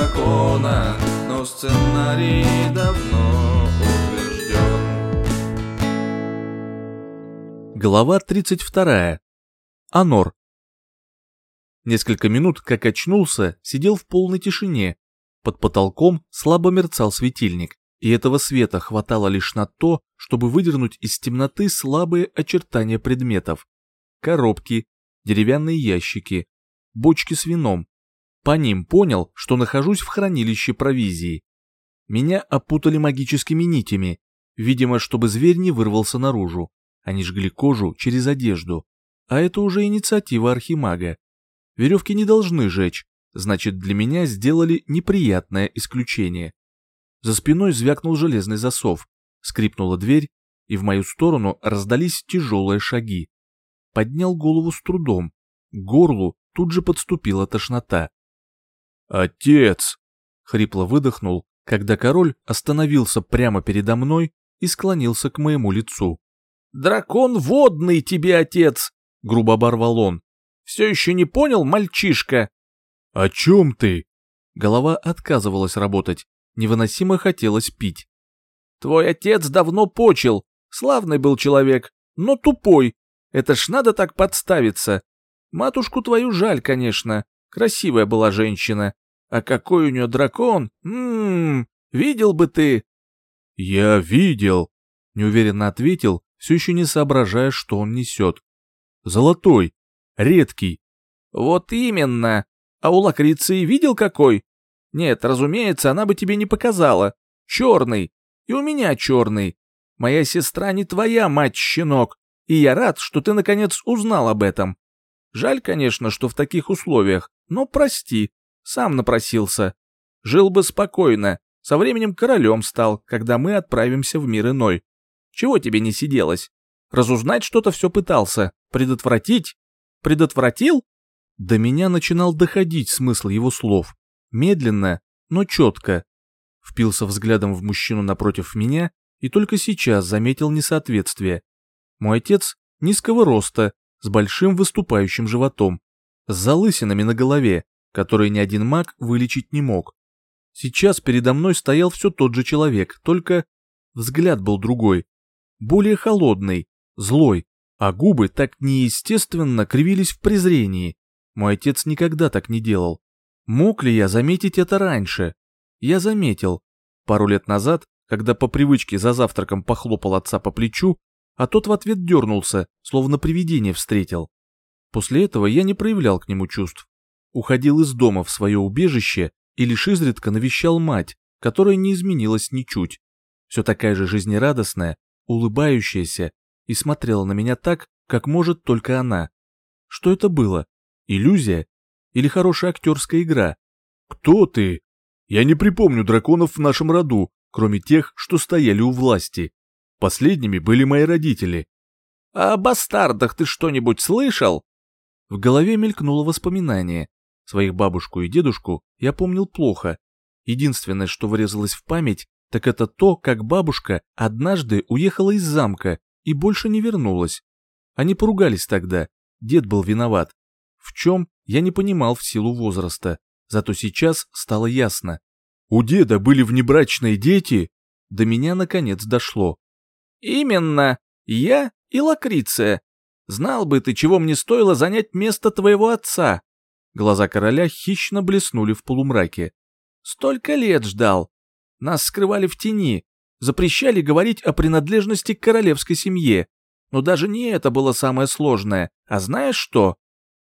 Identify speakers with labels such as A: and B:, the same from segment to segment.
A: закона, но сценарий.
B: Глава 32. Анор. Несколько минут, как очнулся, сидел в полной тишине. Под потолком слабо мерцал светильник, и этого света хватало лишь на то, чтобы выдернуть из темноты слабые очертания предметов. Коробки, деревянные ящики, бочки с вином. По ним понял, что нахожусь в хранилище провизии. Меня опутали магическими нитями, видимо, чтобы зверь не вырвался наружу. Они жгли кожу через одежду. А это уже инициатива архимага. Веревки не должны жечь, значит, для меня сделали неприятное исключение. За спиной звякнул железный засов, скрипнула дверь, и в мою сторону раздались тяжелые шаги поднял голову с трудом. К горлу тут же подступила тошнота. «Отец!» — хрипло выдохнул, когда король остановился прямо передо мной и склонился к моему лицу.
C: «Дракон водный тебе, отец!» — грубо оборвал он. «Все еще не понял, мальчишка?»
B: «О чем ты?» Голова отказывалась работать, невыносимо хотелось пить.
C: «Твой отец давно почил, славный был человек, но тупой, это ж надо так подставиться. Матушку твою жаль, конечно. Красивая была женщина. А какой у нее дракон? Ммм, видел бы ты.
B: Я видел, неуверенно ответил, все еще не соображая, что он несет. Золотой, редкий.
C: Вот именно. А у лакрицы видел какой? Нет, разумеется, она бы тебе не показала. Черный. И у меня черный. Моя сестра не твоя мать, щенок и я рад, что ты, наконец, узнал об этом. Жаль, конечно, что в таких условиях, но прости, сам напросился. Жил бы спокойно, со временем королем стал, когда мы отправимся в мир иной. Чего тебе не сиделось? Разузнать что-то все пытался, предотвратить? Предотвратил?
B: До меня начинал доходить смысл его слов. Медленно, но четко. Впился взглядом в мужчину напротив меня и только сейчас заметил несоответствие. Мой отец низкого роста, с большим выступающим животом, с залысинами на голове, которые ни один маг вылечить не мог. Сейчас передо мной стоял все тот же человек, только взгляд был другой, более холодный, злой, а губы так неестественно кривились в презрении. Мой отец никогда так не делал. Мог ли я заметить это раньше? Я заметил. Пару лет назад, когда по привычке за завтраком похлопал отца по плечу, а тот в ответ дернулся, словно привидение встретил. После этого я не проявлял к нему чувств. Уходил из дома в свое убежище и лишь изредка навещал мать, которая не изменилась ничуть. Все такая же жизнерадостная, улыбающаяся и смотрела на меня так, как может только она. Что это было? Иллюзия? Или хорошая актерская игра?
A: Кто ты? Я не припомню драконов в нашем роду, кроме тех, что стояли у власти. Последними были мои родители.
C: А «О бастардах ты что-нибудь слышал?»
B: В голове мелькнуло воспоминание. Своих бабушку и дедушку я помнил плохо. Единственное, что врезалось в память, так это то, как бабушка однажды уехала из замка и больше не вернулась. Они поругались тогда, дед был виноват. В чем, я не понимал в силу возраста, зато сейчас стало ясно. У деда были внебрачные дети? До меня наконец дошло.
C: Именно, я и Лакриция. Знал бы ты, чего мне стоило занять место твоего отца.
B: Глаза короля хищно блеснули в полумраке.
C: Столько лет ждал. Нас скрывали в тени, запрещали говорить о принадлежности к королевской семье. Но даже не это было самое сложное. А знаешь что?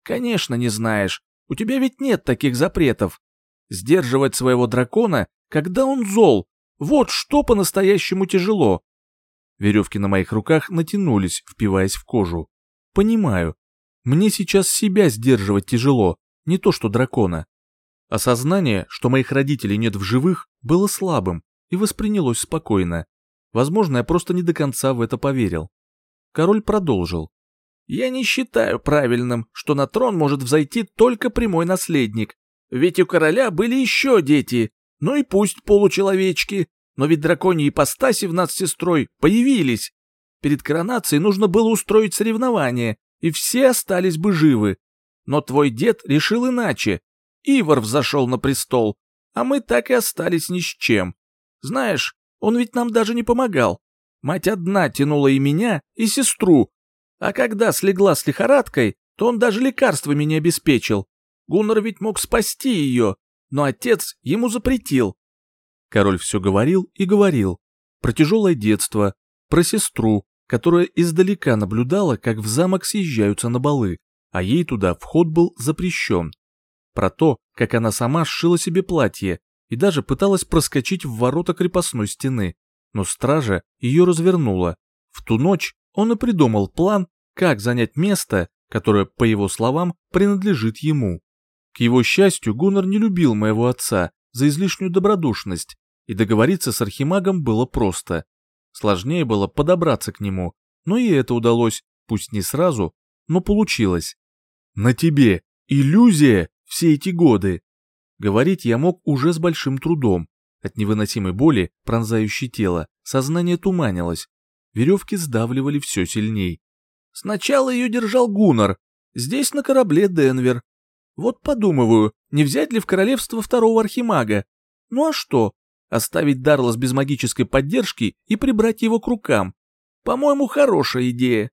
C: Конечно, не знаешь. У тебя ведь нет таких запретов. Сдерживать своего дракона, когда он зол, вот что по-настоящему тяжело.
B: Веревки на моих руках натянулись, впиваясь в кожу. Понимаю. Мне сейчас себя сдерживать тяжело, не то что дракона. Осознание, что моих родителей нет в живых, было слабым и воспринялось спокойно. Возможно, я просто не до конца в это поверил. Король продолжил.
C: Я не считаю правильным, что на трон может взойти только прямой наследник. Ведь у короля были еще дети, ну и пусть получеловечки. Но ведь драконьи ипостаси в нас с сестрой появились. Перед коронацией нужно было устроить соревнование, и все остались бы живы. Но твой дед решил иначе. Ивар взошел на престол, а мы так и остались ни с чем. Знаешь, он ведь нам даже не помогал. Мать одна тянула и меня, и сестру. А когда слегла с лихорадкой, то он даже лекарствами не обеспечил. Гуннар ведь мог спасти ее, но отец ему запретил.
B: Король все говорил и говорил про тяжелое детство, про сестру, которая издалека наблюдала, как в замок съезжаются на балы, а ей туда вход был запрещен. Про то, как она сама сшила себе платье и даже пыталась проскочить в ворота крепостной стены, но стража ее развернула. В ту ночь он и придумал план, как занять место, которое, по его словам, принадлежит ему. К его счастью, Гуннар не любил моего отца за излишнюю добродушность и договориться с Архимагом было просто. Сложнее было подобраться к нему, но и это удалось, пусть не сразу, но получилось. «На тебе! Иллюзия! Все эти годы!» Говорить я мог уже с большим трудом. От невыносимой боли, пронзающей тело, сознание туманилось. Веревки сдавливали все сильней.
C: «Сначала ее держал Гуннар, здесь на корабле Денвер. Вот подумываю, не взять ли в королевство второго архимага. Ну а что, оставить Дарла без магической поддержки и прибрать его к рукам. По-моему, хорошая идея.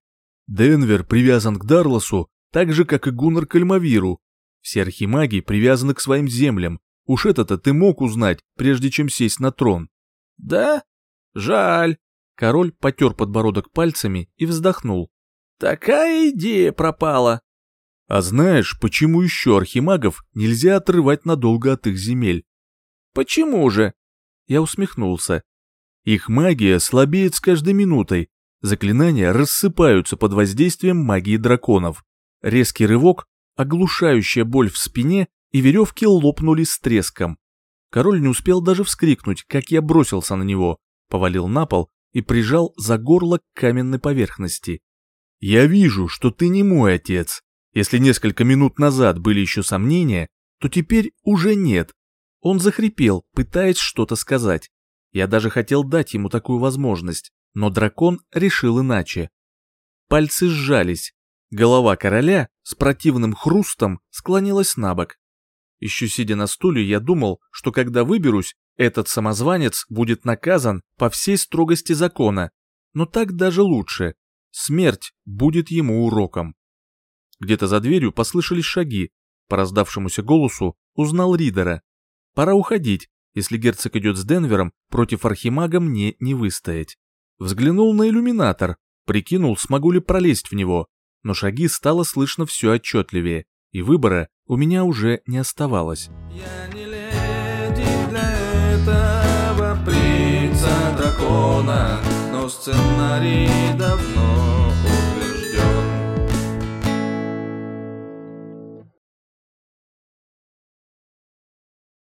A: Денвер привязан к Дарласу так же, как и Гуннар к Альмавиру. Все архимаги привязаны к своим землям. Уж это-то ты мог узнать, прежде чем сесть на трон.
C: Да? Жаль.
B: Король потер подбородок пальцами и вздохнул.
C: Такая идея пропала.
A: А знаешь, почему еще архимагов нельзя отрывать надолго от их земель?
C: Почему же?
B: Я усмехнулся.
A: Их магия слабеет с каждой минутой. Заклинания рассыпаются под воздействием магии драконов. Резкий рывок, оглушающая боль в спине и веревки лопнули с треском. Король не успел даже вскрикнуть, как я бросился на него, повалил на пол и прижал за горло к каменной поверхности. «Я вижу, что ты не мой отец. Если несколько минут назад были еще сомнения, то теперь уже нет.
B: Он захрипел, пытаясь что-то сказать. Я даже хотел дать ему такую возможность, но дракон решил иначе. Пальцы сжались. Голова короля с противным хрустом склонилась на бок. Еще сидя на стуле, я думал, что когда выберусь, этот самозванец будет наказан по всей строгости закона. Но так даже лучше. Смерть будет ему уроком. Где-то за дверью послышались шаги. По раздавшемуся голосу узнал Ридера. Пора уходить, если герцог идет с Денвером, против Архимага мне не выстоять. Взглянул на иллюминатор, прикинул, смогу ли пролезть в него, но шаги стало слышно все отчетливее, и выбора у меня уже не оставалось.
D: Я не леди для этого принца дракона, но сценарий давно